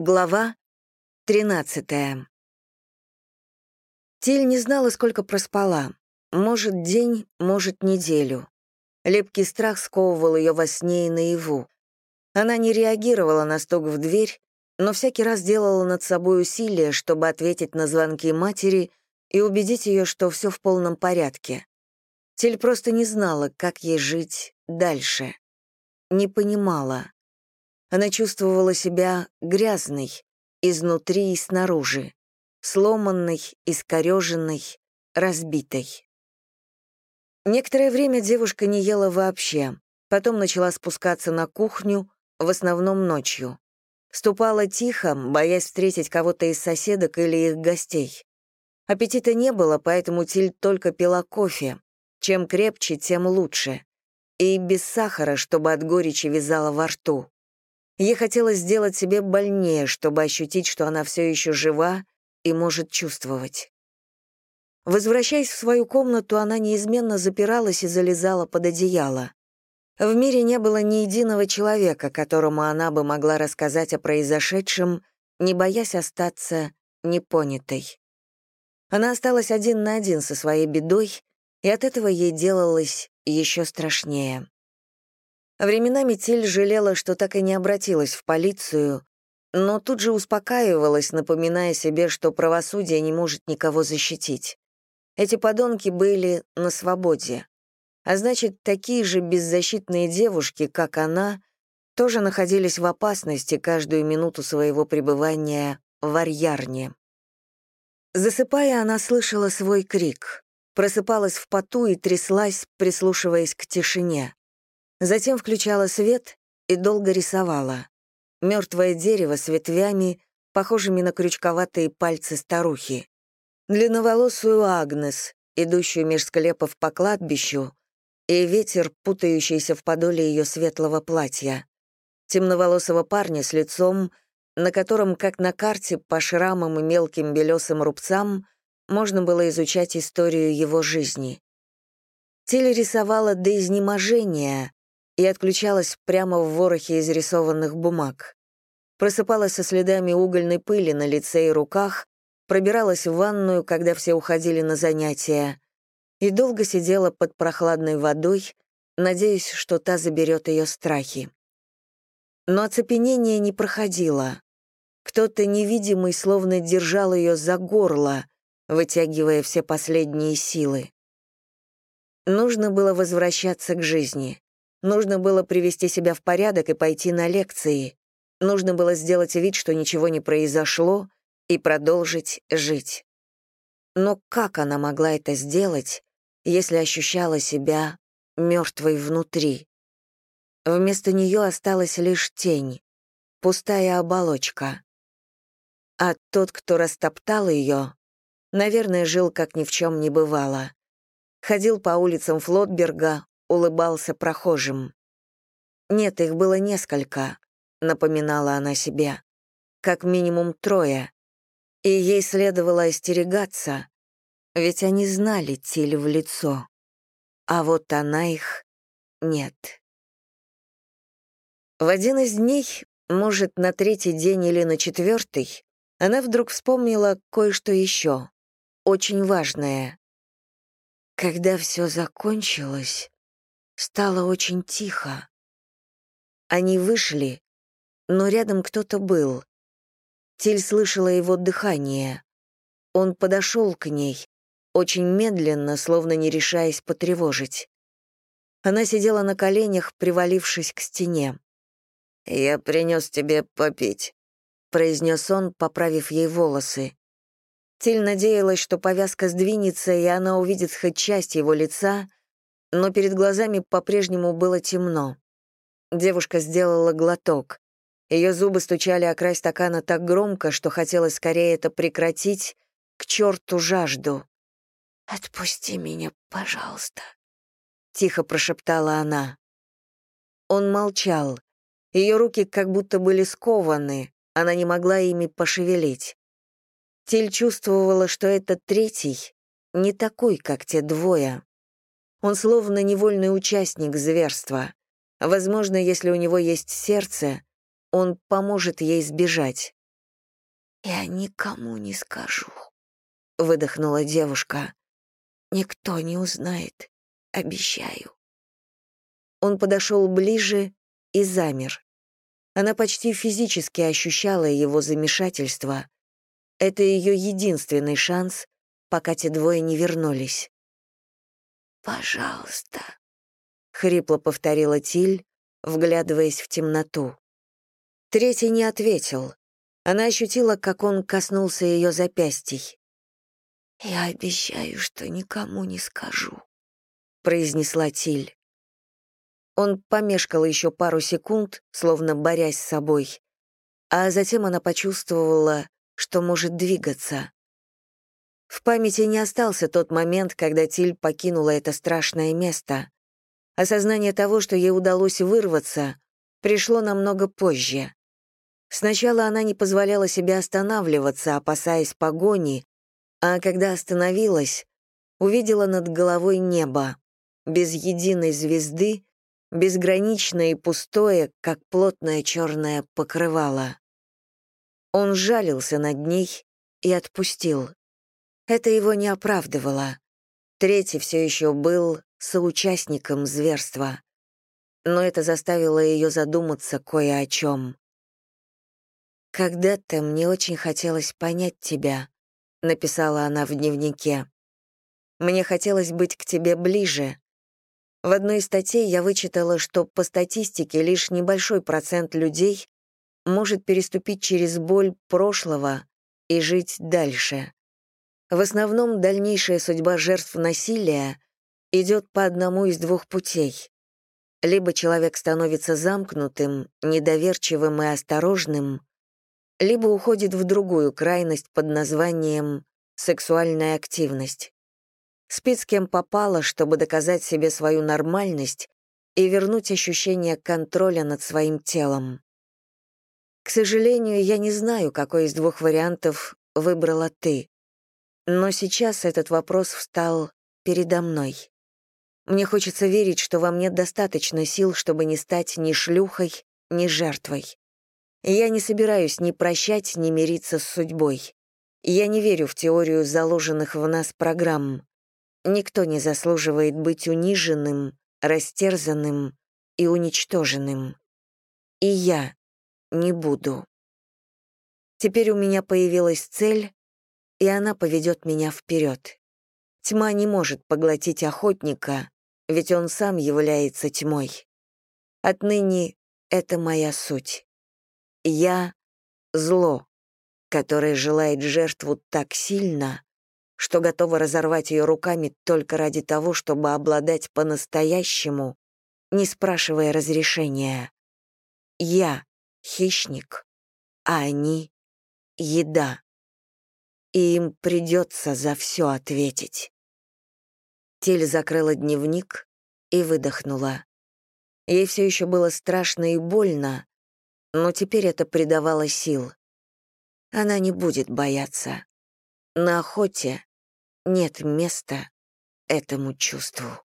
Глава 13 Тиль не знала, сколько проспала. Может, день, может, неделю. Лепкий страх сковывал ее во сне и наяву. Она не реагировала на стук в дверь, но всякий раз делала над собой усилия, чтобы ответить на звонки матери и убедить ее, что все в полном порядке. Тиль просто не знала, как ей жить дальше. Не понимала. Она чувствовала себя грязной, изнутри и снаружи, сломанной, искореженной, разбитой. Некоторое время девушка не ела вообще, потом начала спускаться на кухню, в основном ночью. Ступала тихо, боясь встретить кого-то из соседок или их гостей. Аппетита не было, поэтому Тиль только пила кофе. Чем крепче, тем лучше. И без сахара, чтобы от горечи вязала во рту. Ей хотелось сделать себе больнее, чтобы ощутить, что она все еще жива и может чувствовать. Возвращаясь в свою комнату, она неизменно запиралась и залезала под одеяло. В мире не было ни единого человека, которому она бы могла рассказать о произошедшем, не боясь остаться непонятой. Она осталась один на один со своей бедой, и от этого ей делалось еще страшнее. Временами Тиль жалела, что так и не обратилась в полицию, но тут же успокаивалась, напоминая себе, что правосудие не может никого защитить. Эти подонки были на свободе. А значит, такие же беззащитные девушки, как она, тоже находились в опасности каждую минуту своего пребывания в Арьярне. Засыпая, она слышала свой крик, просыпалась в поту и тряслась, прислушиваясь к тишине. Затем включала свет и долго рисовала. Мертвое дерево с ветвями, похожими на крючковатые пальцы старухи. Длинноволосую Агнес, идущую меж склепов по кладбищу, и ветер, путающийся в подоле ее светлого платья. Темноволосого парня с лицом, на котором, как на карте, по шрамам и мелким белесым рубцам, можно было изучать историю его жизни. Теле рисовала до изнеможения, и отключалась прямо в ворохе изрисованных бумаг. Просыпалась со следами угольной пыли на лице и руках, пробиралась в ванную, когда все уходили на занятия, и долго сидела под прохладной водой, надеясь, что та заберет ее страхи. Но оцепенение не проходило. Кто-то невидимый словно держал ее за горло, вытягивая все последние силы. Нужно было возвращаться к жизни. Нужно было привести себя в порядок и пойти на лекции. Нужно было сделать вид, что ничего не произошло, и продолжить жить. Но как она могла это сделать, если ощущала себя мертвой внутри? Вместо нее осталась лишь тень, пустая оболочка. А тот, кто растоптал ее, наверное, жил как ни в чем не бывало. Ходил по улицам Флотберга, улыбался прохожим. «Нет, их было несколько», — напоминала она себе. «Как минимум трое. И ей следовало остерегаться, ведь они знали Тиль в лицо. А вот она их нет». В один из дней, может, на третий день или на четвертый, она вдруг вспомнила кое-что еще, очень важное. Когда все закончилось, Стало очень тихо. Они вышли, но рядом кто-то был. Тиль слышала его дыхание. Он подошел к ней, очень медленно, словно не решаясь потревожить. Она сидела на коленях, привалившись к стене. «Я принес тебе попить», — произнес он, поправив ей волосы. Тиль надеялась, что повязка сдвинется, и она увидит хоть часть его лица, но перед глазами по-прежнему было темно. Девушка сделала глоток. Ее зубы стучали о край стакана так громко, что хотелось скорее это прекратить, к черту жажду. «Отпусти меня, пожалуйста», — тихо прошептала она. Он молчал. Ее руки как будто были скованы, она не могла ими пошевелить. Тиль чувствовала, что этот третий не такой, как те двое. Он словно невольный участник зверства. Возможно, если у него есть сердце, он поможет ей сбежать. «Я никому не скажу», — выдохнула девушка. «Никто не узнает, обещаю». Он подошел ближе и замер. Она почти физически ощущала его замешательство. Это ее единственный шанс, пока те двое не вернулись. «Пожалуйста», — хрипло повторила Тиль, вглядываясь в темноту. Третий не ответил. Она ощутила, как он коснулся ее запястий. «Я обещаю, что никому не скажу», — произнесла Тиль. Он помешкал еще пару секунд, словно борясь с собой, а затем она почувствовала, что может двигаться. В памяти не остался тот момент, когда Тиль покинула это страшное место. Осознание того, что ей удалось вырваться, пришло намного позже. Сначала она не позволяла себе останавливаться, опасаясь погони, а когда остановилась, увидела над головой небо, без единой звезды, безграничное и пустое, как плотное черное покрывало. Он жалился над ней и отпустил. Это его не оправдывало. Третий все еще был соучастником зверства. Но это заставило ее задуматься кое о чем. «Когда-то мне очень хотелось понять тебя», — написала она в дневнике. «Мне хотелось быть к тебе ближе». В одной из статей я вычитала, что по статистике лишь небольшой процент людей может переступить через боль прошлого и жить дальше. В основном дальнейшая судьба жертв насилия идет по одному из двух путей. Либо человек становится замкнутым, недоверчивым и осторожным, либо уходит в другую крайность под названием «сексуальная активность». Спит с кем попало, чтобы доказать себе свою нормальность и вернуть ощущение контроля над своим телом. К сожалению, я не знаю, какой из двух вариантов выбрала ты. Но сейчас этот вопрос встал передо мной. Мне хочется верить, что во мне достаточно сил, чтобы не стать ни шлюхой, ни жертвой. Я не собираюсь ни прощать, ни мириться с судьбой. Я не верю в теорию заложенных в нас программ. Никто не заслуживает быть униженным, растерзанным и уничтоженным. И я не буду. Теперь у меня появилась цель, и она поведет меня вперед. Тьма не может поглотить охотника, ведь он сам является тьмой. Отныне это моя суть. Я — зло, которое желает жертву так сильно, что готово разорвать ее руками только ради того, чтобы обладать по-настоящему, не спрашивая разрешения. Я — хищник, а они — еда и им придется за все ответить. Тель закрыла дневник и выдохнула. Ей все еще было страшно и больно, но теперь это придавало сил. Она не будет бояться. На охоте нет места этому чувству.